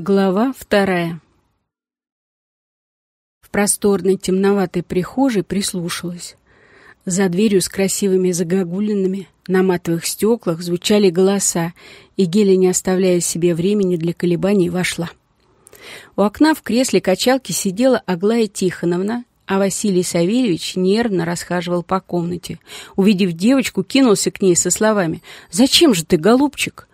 Глава вторая. В просторной темноватой прихожей прислушалась. За дверью с красивыми загогулинами на матовых стеклах звучали голоса, и Геля, не оставляя себе времени для колебаний, вошла. У окна в кресле качалки сидела Аглая Тихоновна, а Василий Савельевич нервно расхаживал по комнате. Увидев девочку, кинулся к ней со словами «Зачем же ты, голубчик?»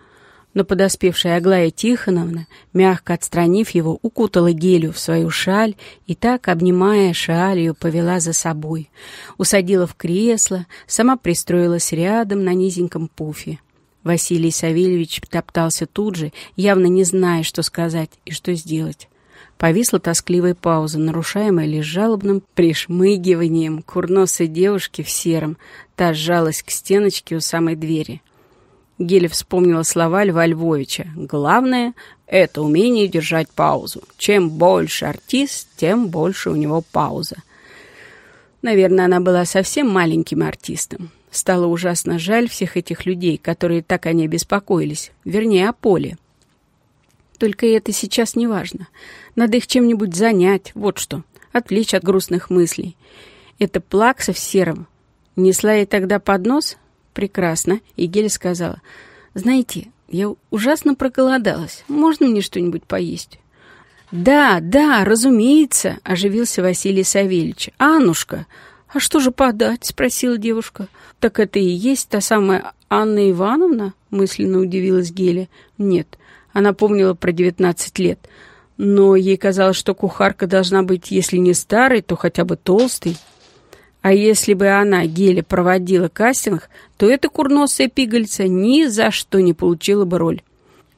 Но подоспевшая Аглая Тихоновна, мягко отстранив его, укутала Гелю в свою шаль и так, обнимая шалью, повела за собой. Усадила в кресло, сама пристроилась рядом на низеньком пуфе. Василий Савельевич топтался тут же, явно не зная, что сказать и что сделать. Повисла тоскливая пауза, нарушаемая лишь жалобным пришмыгиванием курносой девушки в сером. Та сжалась к стеночке у самой двери. Геля вспомнила слова Льва Львовича. «Главное — это умение держать паузу. Чем больше артист, тем больше у него пауза». Наверное, она была совсем маленьким артистом. Стало ужасно жаль всех этих людей, которые так о ней беспокоились. Вернее, о Поле. Только это сейчас не важно. Надо их чем-нибудь занять, вот что. Отвлечь от грустных мыслей. Это плакса в сером. Несла ей тогда под нос, прекрасно, и Геля сказала, «Знаете, я ужасно проголодалась. Можно мне что-нибудь поесть?» «Да, да, разумеется», — оживился Василий Савельевич. «Аннушка, а что же подать?» — спросила девушка. «Так это и есть та самая Анна Ивановна?» — мысленно удивилась Геля. «Нет, она помнила про девятнадцать лет. Но ей казалось, что кухарка должна быть, если не старой, то хотя бы толстой». А если бы она, Геля, проводила кастинг, то эта курносая пигольца ни за что не получила бы роль.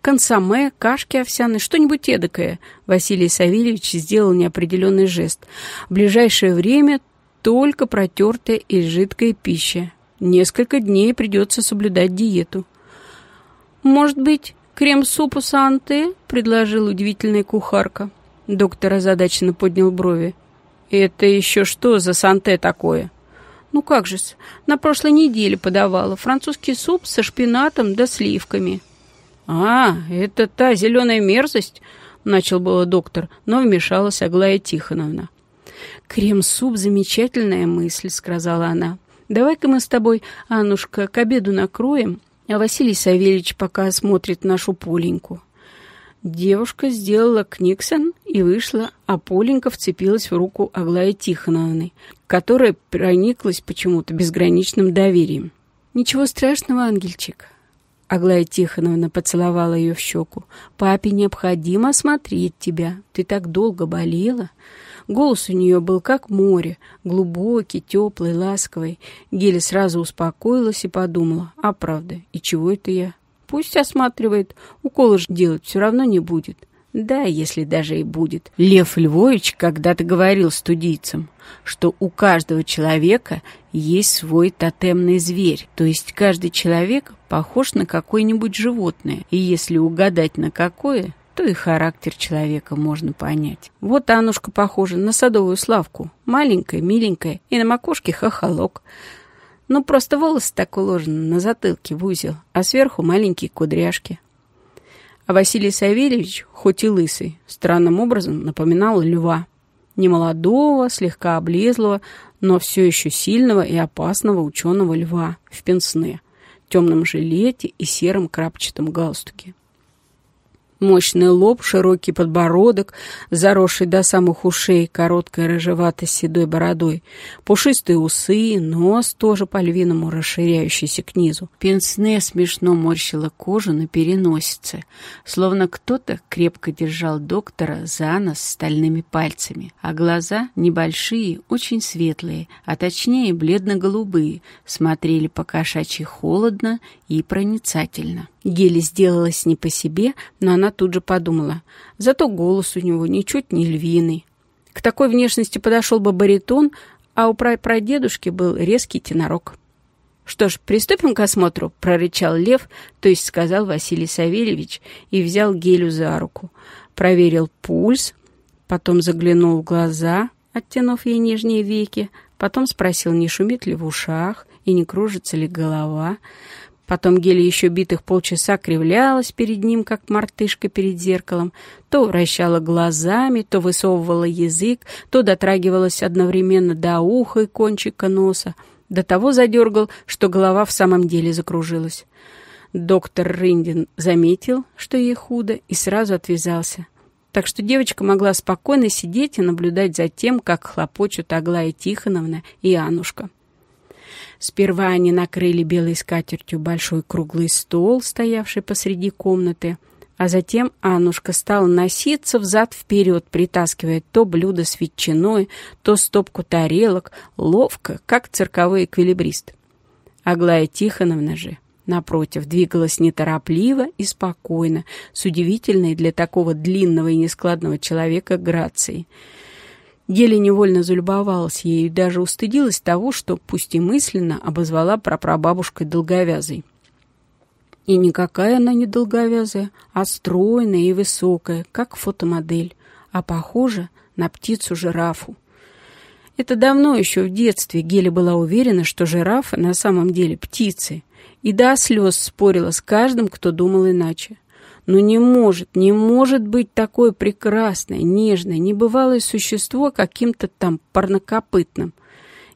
Консоме, кашки овсяные, что-нибудь эдакое. Василий Савельевич сделал неопределенный жест. В ближайшее время только протертая и жидкая пища. Несколько дней придется соблюдать диету. «Может быть, крем-суп у Санты?» — предложила удивительная кухарка. Доктор озадаченно поднял брови. «Это еще что за санте такое?» «Ну как же-с, на прошлой неделе подавала французский суп со шпинатом да сливками». «А, это та зеленая мерзость?» — начал было доктор, но вмешалась Аглая Тихоновна. «Крем-суп — замечательная мысль», — сказала она. «Давай-ка мы с тобой, Аннушка, к обеду накроем, а Василий Савельевич пока осмотрит нашу Поленьку». Девушка сделала книксон и вышла, а Поленька вцепилась в руку Аглаи Тихоновны, которая прониклась почему-то безграничным доверием. «Ничего страшного, ангельчик». Аглая Тихоновна поцеловала ее в щеку. «Папе необходимо осмотреть тебя. Ты так долго болела». Голос у нее был как море, глубокий, теплый, ласковый. Геля сразу успокоилась и подумала, а правда, и чего это я? Пусть осматривает. Уколы же делать все равно не будет. Да, если даже и будет. Лев Львович когда-то говорил студийцам, что у каждого человека есть свой тотемный зверь. То есть каждый человек похож на какое-нибудь животное. И если угадать на какое, то и характер человека можно понять. Вот Аннушка похожа на садовую славку. Маленькая, миленькая и на макушке хохолок. Ну, просто волосы так уложены на затылке в узел, а сверху маленькие кудряшки. А Василий Савельевич, хоть и лысый, странным образом напоминал льва. Немолодого, слегка облезлого, но все еще сильного и опасного ученого льва в пенсне, темном жилете и сером крапчатом галстуке. Мощный лоб, широкий подбородок, заросший до самых ушей короткой рыжеватой седой бородой, пушистые усы, нос тоже по-львиному расширяющийся к низу. Пенсне смешно морщила кожу на переносице, словно кто-то крепко держал доктора за нос стальными пальцами, а глаза небольшие, очень светлые, а точнее бледно-голубые, смотрели по-кошачьи холодно и проницательно. Гели сделалась не по себе, но она тут же подумала. Зато голос у него ничуть не львиный. К такой внешности подошел бы баритон, а у прадедушки был резкий тенорок. «Что ж, приступим к осмотру», — прорычал Лев, то есть сказал Василий Савельевич, и взял Гелю за руку. Проверил пульс, потом заглянул в глаза, оттянув ей нижние веки, потом спросил, не шумит ли в ушах и не кружится ли голова, Потом Геля еще битых полчаса кривлялась перед ним, как мартышка перед зеркалом, то вращала глазами, то высовывала язык, то дотрагивалась одновременно до уха и кончика носа. До того задергал, что голова в самом деле закружилась. Доктор Рындин заметил, что ей худо, и сразу отвязался. Так что девочка могла спокойно сидеть и наблюдать за тем, как хлопочут Аглая Тихоновна и Анушка. Сперва они накрыли белой скатертью большой круглый стол, стоявший посреди комнаты, а затем Аннушка стала носиться взад-вперед, притаскивая то блюдо с ветчиной, то стопку тарелок, ловко, как цирковой эквилибрист. Аглая Тихоновна же, напротив, двигалась неторопливо и спокойно, с удивительной для такого длинного и нескладного человека грацией. Геля невольно залюбовалась ею и даже устыдилась того, что, пусть и мысленно, обозвала прапрабабушкой долговязой. И никакая она не долговязая, а стройная и высокая, как фотомодель, а похожа на птицу-жирафу. Это давно еще в детстве Геля была уверена, что жирафы на самом деле птицы, и до слез спорила с каждым, кто думал иначе. Но не может, не может быть такое прекрасное, нежное, небывалое существо каким-то там парнокопытным.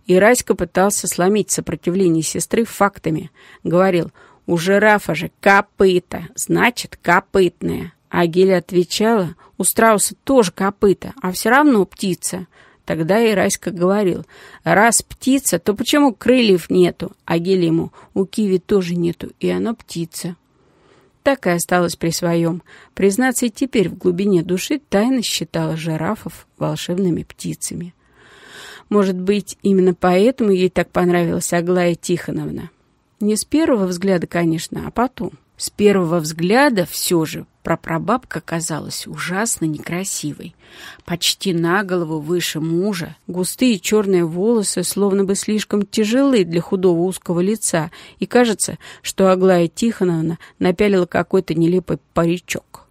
И Раська пытался сломить сопротивление сестры фактами. Говорил, у жирафа же копыта, значит, копытная. А Геля отвечала, у страуса тоже копыта, а все равно птица. Тогда и Раська говорил, раз птица, то почему крыльев нету? А Геля ему, у киви тоже нету, и оно птица так и осталась при своем. Признаться, и теперь в глубине души тайно считала жирафов волшебными птицами. Может быть, именно поэтому ей так понравилась Аглая Тихоновна. Не с первого взгляда, конечно, а потом. С первого взгляда все же прапрабабка казалась ужасно некрасивой. Почти на голову выше мужа, густые черные волосы словно бы слишком тяжелы для худого узкого лица, и кажется, что Аглая Тихоновна напялила какой-то нелепый паричок.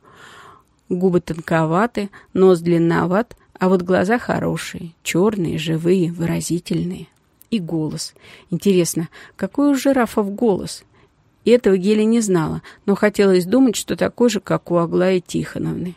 Губы тонковаты, нос длинноват, а вот глаза хорошие, черные, живые, выразительные. И голос. Интересно, какой у жирафов голос? И этого Геля не знала, но хотелось думать, что такой же, как у Аглаи Тихоновны.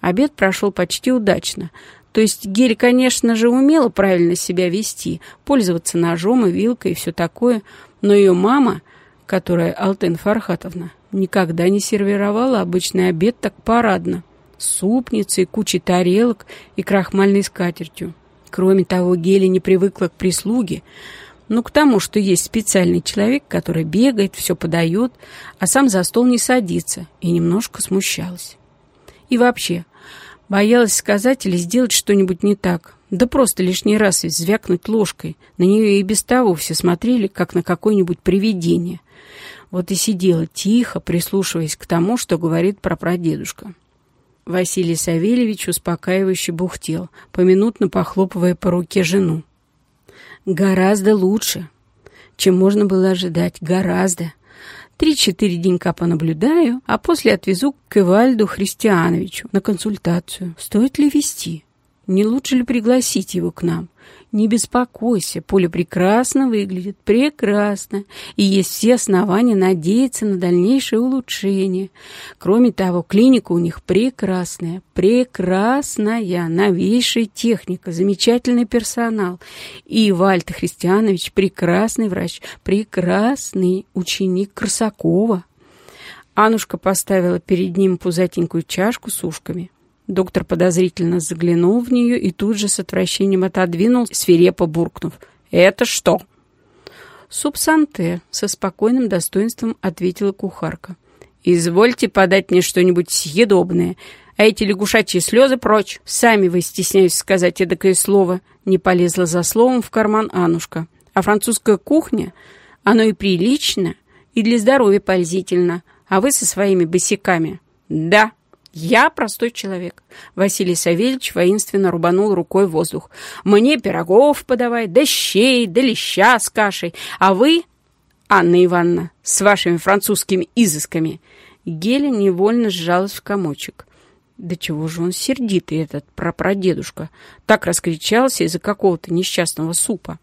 Обед прошел почти удачно. То есть Геля, конечно же, умела правильно себя вести, пользоваться ножом и вилкой и все такое, но ее мама, которая Алтын Фархатовна, никогда не сервировала обычный обед так парадно. С супницей, кучей тарелок и крахмальной скатертью. Кроме того, Геля не привыкла к прислуге, ну, к тому, что есть специальный человек, который бегает, все подает, а сам за стол не садится, и немножко смущалась. И вообще, боялась сказать или сделать что-нибудь не так. Да просто лишний раз ведь звякнуть ложкой. На нее и без того все смотрели, как на какое-нибудь привидение. Вот и сидела тихо, прислушиваясь к тому, что говорит прапрадедушка. Василий Савельевич успокаивающе бухтел, поминутно похлопывая по руке жену. Гораздо лучше, чем можно было ожидать. Гораздо. Три-четыре денька понаблюдаю, а после отвезу к Эвальду Христиановичу на консультацию. Стоит ли вести? Не лучше ли пригласить его к нам? Не беспокойся, поле прекрасно выглядит, прекрасно, и есть все основания надеяться на дальнейшее улучшение. Кроме того, клиника у них прекрасная, прекрасная, новейшая техника, замечательный персонал. И Вальта Христианович прекрасный врач, прекрасный ученик Красакова. Анушка поставила перед ним пузатенькую чашку с ушками. Доктор подозрительно заглянул в нее и тут же с отвращением отодвинул, свирепо буркнув. «Это что?» «Субсанте», — со спокойным достоинством ответила кухарка. «Извольте подать мне что-нибудь съедобное, а эти лягушачьи слезы прочь. Сами вы, стесняюсь сказать эдакое слово». Не полезла за словом в карман Анушка. «А французская кухня, оно и прилично, и для здоровья пользительно. А вы со своими босиками...» «Да», «Я простой человек», — Василий Савельевич воинственно рубанул рукой воздух. «Мне пирогов подавай, да щей, да леща с кашей. А вы, Анна Ивановна, с вашими французскими изысками...» Геля невольно сжалась в комочек. Да чего же он сердитый, этот прапрадедушка? Так раскричался из-за какого-то несчастного супа.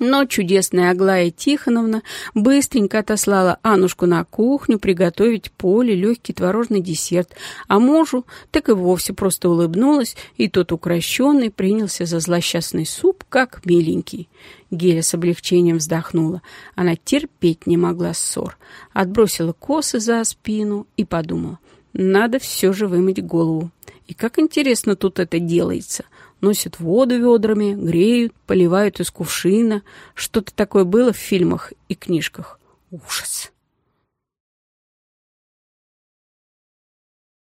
Но чудесная Аглая Тихоновна быстренько отослала Анушку на кухню приготовить Поле легкий творожный десерт, а мужу так и вовсе просто улыбнулась, и тот укращенный принялся за злосчастный суп, как миленький. Геля с облегчением вздохнула. Она терпеть не могла ссор. Отбросила косы за спину и подумала, надо все же вымыть голову. И как интересно тут это делается — носят воду ведрами, греют, поливают из кувшина. Что-то такое было в фильмах и книжках. Ужас!